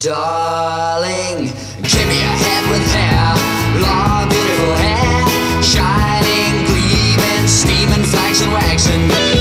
Darling, give me a head with hair, long beautiful hair, shining, gleaming, steaming, flaxen, and waxing.